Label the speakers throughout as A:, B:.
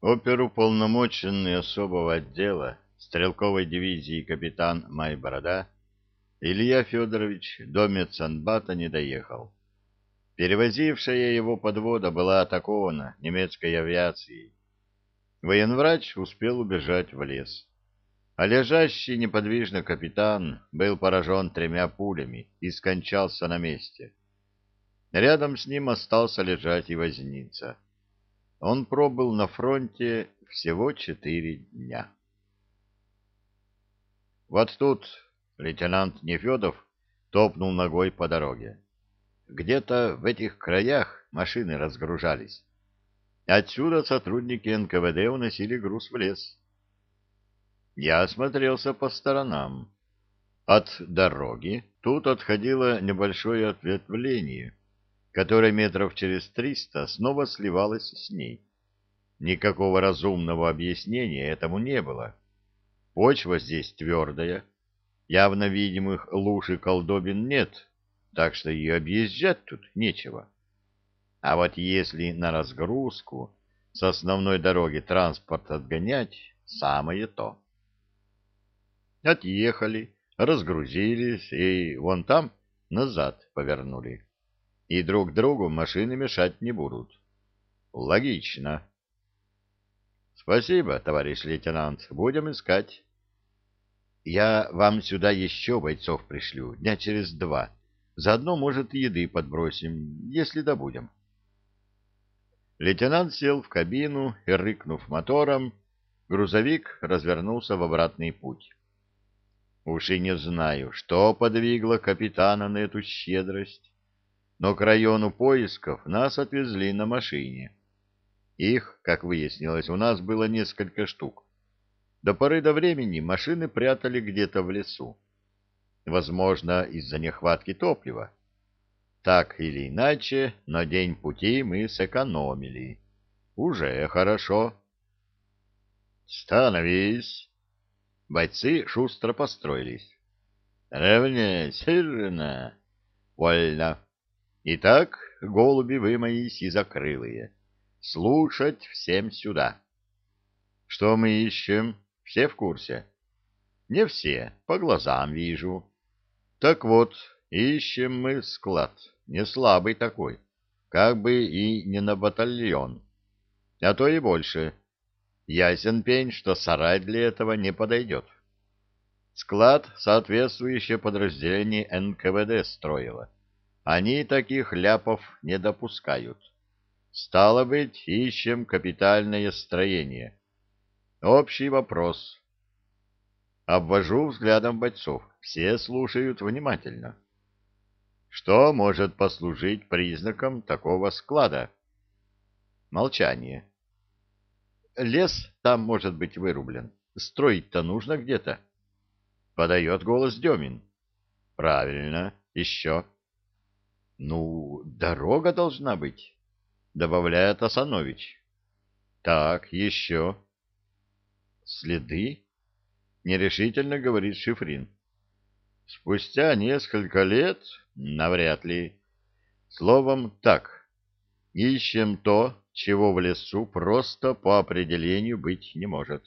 A: Оперуполномоченный особого отдела стрелковой дивизии капитан Майборода Илья Федорович до медсанбата не доехал. Перевозившая его подвода была атакована немецкой авиацией. Военврач успел убежать в лес. А лежащий неподвижно капитан был поражен тремя пулями и скончался на месте. Рядом с ним остался лежать и возница. Он пробыл на фронте всего четыре дня. Вот тут лейтенант Нефедов топнул ногой по дороге. Где-то в этих краях машины разгружались. Отсюда сотрудники НКВД уносили груз в лес. Я осмотрелся по сторонам. От дороги тут отходило небольшое ответвление, которая метров через триста снова сливалась с ней. Никакого разумного объяснения этому не было. Почва здесь твердая, явно видимых луж и колдобин нет, так что и объезжать тут нечего. А вот если на разгрузку с основной дороги транспорт отгонять, самое то. Отъехали, разгрузились и вон там назад повернули и друг другу машины мешать не будут. Логично. Спасибо, товарищ лейтенант. Будем искать. Я вам сюда еще бойцов пришлю, дня через два. Заодно, может, еды подбросим, если добудем. Лейтенант сел в кабину и, рыкнув мотором, грузовик развернулся в обратный путь. Уж и не знаю, что подвигло капитана на эту щедрость но к району поисков нас отвезли на машине. Их, как выяснилось, у нас было несколько штук. До поры до времени машины прятали где-то в лесу. Возможно, из-за нехватки топлива. Так или иначе, но день пути мы сэкономили. Уже хорошо. «Становись!» Бойцы шустро построились. «Равняй, сырно!» «Вольно!» Итак, голуби вы мои сизокрылые, слушать всем сюда. Что мы ищем? Все в курсе? Не все, по глазам вижу. Так вот, ищем мы склад, не слабый такой, как бы и не на батальон, а то и больше. Ясен пень, что сарай для этого не подойдет. Склад соответствующее подразделение НКВД строило они таких ляпов не допускают. Стало быть, ищем капитальное строение. Общий вопрос. Обвожу взглядом бойцов. Все слушают внимательно. Что может послужить признаком такого склада? Молчание. Лес там может быть вырублен. Строить-то нужно где-то. Подает голос Демин. Правильно. Еще. Ну, дорога должна быть, добавляет Асанович. Так, еще. Следы? Нерешительно говорит Шифрин. Спустя несколько лет? Навряд ли. Словом, так. Ищем то, чего в лесу просто по определению быть не может.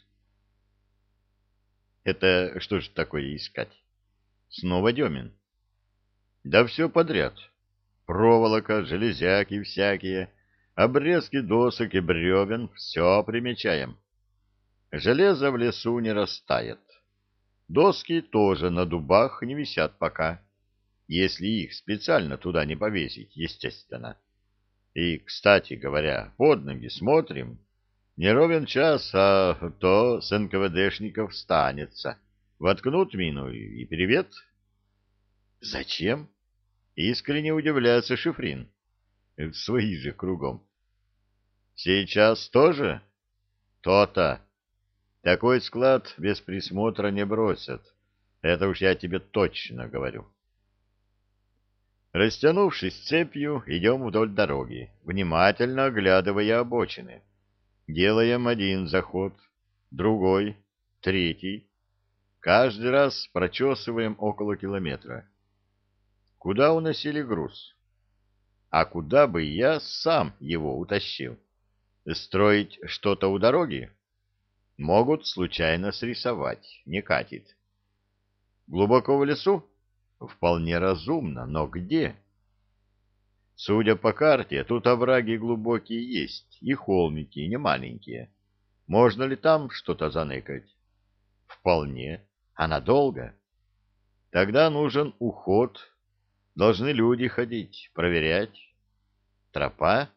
A: Это что же такое искать? Снова Демин. Да все подряд проволока, железяки всякие, обрезки досок и бревен — все примечаем. Железо в лесу не растает. Доски тоже на дубах не висят пока, если их специально туда не повесить, естественно. И, кстати говоря, под ноги смотрим, не ровен час, а то с НКВДшников станется. Воткнут мину и привет. Зачем? Искренне удивляется Шифрин. Свои же кругом. Сейчас тоже? То-то. Такой склад без присмотра не бросят. Это уж я тебе точно говорю. Растянувшись цепью, идем вдоль дороги, внимательно оглядывая обочины. Делаем один заход, другой, третий. Каждый раз прочесываем около километра. Куда уносили груз? А куда бы я сам его утащил? Строить что-то у дороги? Могут случайно срисовать, не катит. Глубоко в лесу? Вполне разумно, но где? Судя по карте, тут овраги глубокие есть, и холмики не маленькие. Можно ли там что-то заныкать? Вполне. А надолго? Тогда нужен уход. Должны люди ходить, проверять. Тропа?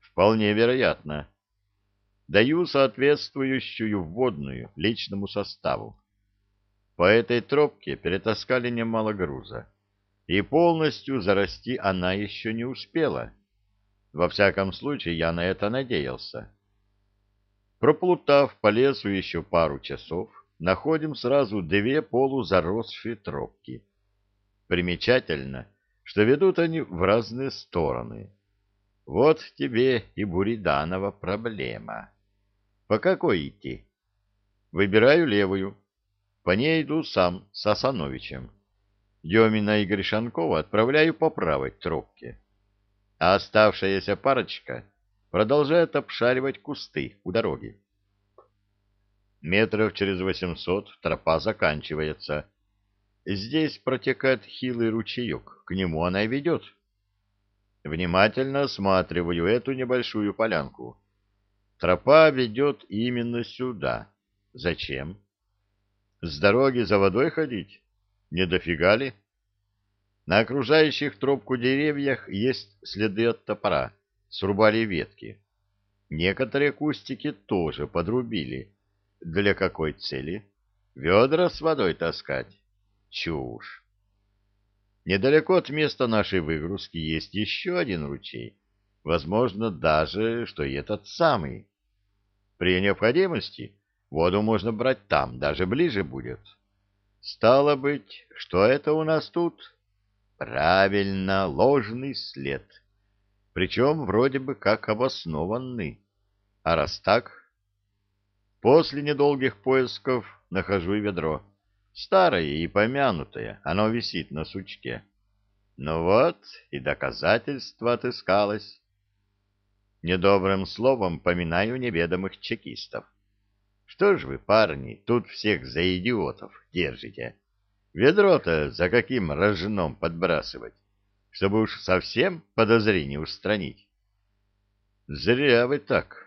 A: Вполне вероятно. Даю соответствующую вводную личному составу. По этой тропке перетаскали немало груза, и полностью зарасти она еще не успела. Во всяком случае, я на это надеялся. Проплутав по лесу еще пару часов, находим сразу две полузаросшие тропки. Примечательно, что ведут они в разные стороны. Вот тебе и Буриданова проблема. По какой идти? Выбираю левую. По ней иду сам с Асановичем. Демина и Гришанкова отправляю по правой тропке. А оставшаяся парочка продолжает обшаривать кусты у дороги. Метров через восемьсот тропа заканчивается. Здесь протекает хилый ручеек, к нему она и ведет. Внимательно осматриваю эту небольшую полянку. Тропа ведет именно сюда. Зачем? С дороги за водой ходить? Не дофига ли? На окружающих тропку деревьях есть следы от топора. Срубали ветки. Некоторые кустики тоже подрубили. Для какой цели? Ведра с водой таскать? Чушь. Недалеко от места нашей выгрузки есть еще один ручей. Возможно, даже, что и этот самый. При необходимости воду можно брать там, даже ближе будет. Стало быть, что это у нас тут? Правильно, ложный след. Причем вроде бы как обоснованный. А раз так... После недолгих поисков нахожу ведро. Старое и помянутое, оно висит на сучке. Ну вот, и доказательство отыскалось. Недобрым словом поминаю неведомых чекистов. Что ж вы, парни, тут всех за идиотов держите? Ведро-то за каким рожном подбрасывать, чтобы уж совсем подозрение устранить? Зря вы так.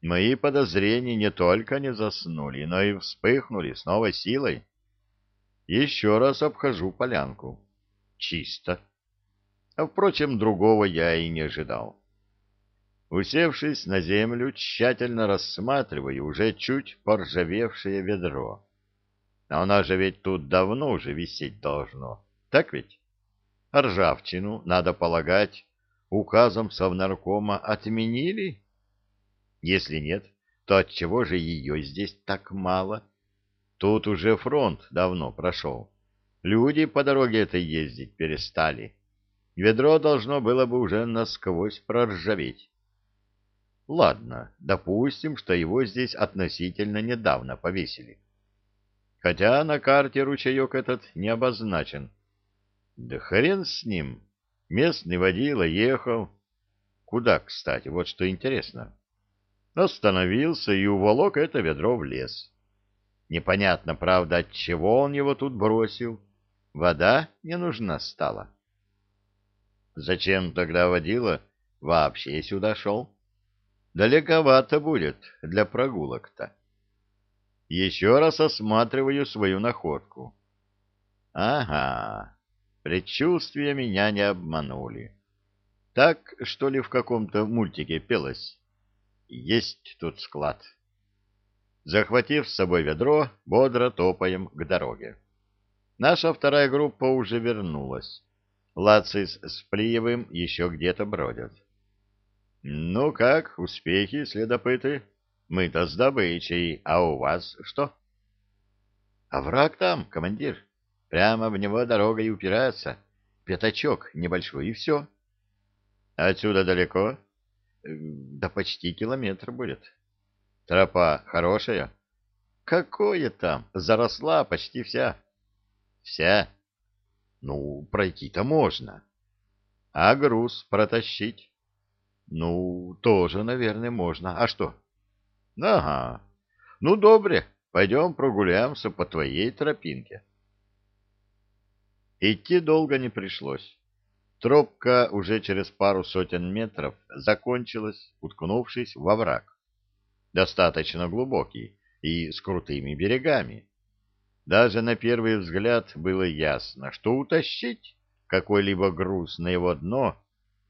A: Мои подозрения не только не заснули, но и вспыхнули с новой силой. Еще раз обхожу полянку. Чисто. А, впрочем, другого я и не ожидал. Усевшись на землю, тщательно рассматриваю уже чуть поржавевшее ведро. А оно же ведь тут давно уже висеть должно. Так ведь? ржавчину, надо полагать, указом Совнаркома отменили? Если нет, то отчего же ее здесь так мало? — Тут уже фронт давно прошел. Люди по дороге этой ездить перестали. Ведро должно было бы уже насквозь проржаветь. Ладно, допустим, что его здесь относительно недавно повесили. Хотя на карте ручеек этот не обозначен. Да хрен с ним. Местный водила ехал. Куда, кстати, вот что интересно. Остановился и уволок это ведро в лес. Непонятно, правда, от чего он его тут бросил. Вода не нужна стала. Зачем тогда водила вообще сюда шел? Далековато будет для прогулок-то. Еще раз осматриваю свою находку. Ага, предчувствия меня не обманули. Так, что ли, в каком-то мультике пелось? Есть тут склад. Захватив с собой ведро, бодро топаем к дороге. Наша вторая группа уже вернулась. Лацис с Плиевым еще где-то бродят. «Ну как, успехи, следопыты? Мы-то с добычей, а у вас что?» «А враг там, командир. Прямо в него дорога и упирается. Пятачок небольшой, и все». «Отсюда далеко?» «Да почти километр будет». Тропа хорошая? Какое там? Заросла почти вся. Вся? Ну, пройти-то можно. А груз протащить? Ну, тоже, наверное, можно. А что? Ага. Ну, добре, пойдем прогуляемся по твоей тропинке. Идти долго не пришлось. Тропка уже через пару сотен метров закончилась, уткнувшись во враг. Достаточно глубокий и с крутыми берегами. Даже на первый взгляд было ясно, что утащить какой-либо груз на его дно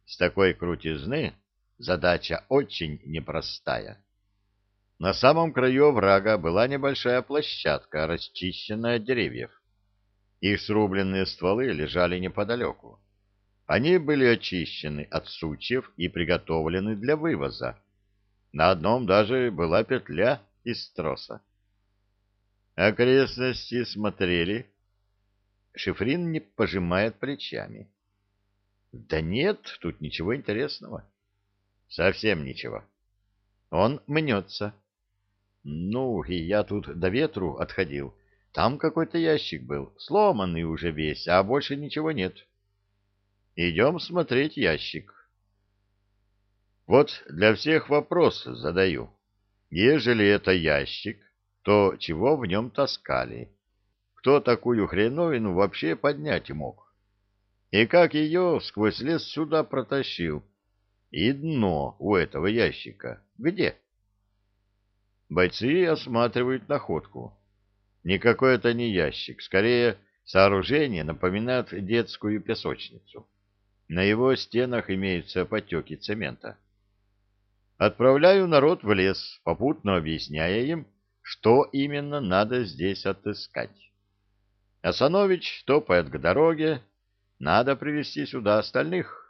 A: с такой крутизны задача очень непростая. На самом краю врага была небольшая площадка, расчищенная от деревьев. Их срубленные стволы лежали неподалеку. Они были очищены от сучьев и приготовлены для вывоза. На одном даже была петля из троса. Окрестности смотрели. Шифрин не пожимает плечами. Да нет, тут ничего интересного. Совсем ничего. Он мнется. Ну, и я тут до ветру отходил. Там какой-то ящик был, сломанный уже весь, а больше ничего нет. Идем смотреть ящик. Вот для всех вопрос задаю. Ежели это ящик, то чего в нем таскали? Кто такую хреновину вообще поднять мог? И как ее сквозь лес сюда протащил? И дно у этого ящика где? Бойцы осматривают находку. Никакой это не ящик, скорее сооружение напоминает детскую песочницу. На его стенах имеются потеки цемента. Отправляю народ в лес, попутно объясняя им, что именно надо здесь отыскать. Асанович топает к дороге, надо привести сюда остальных.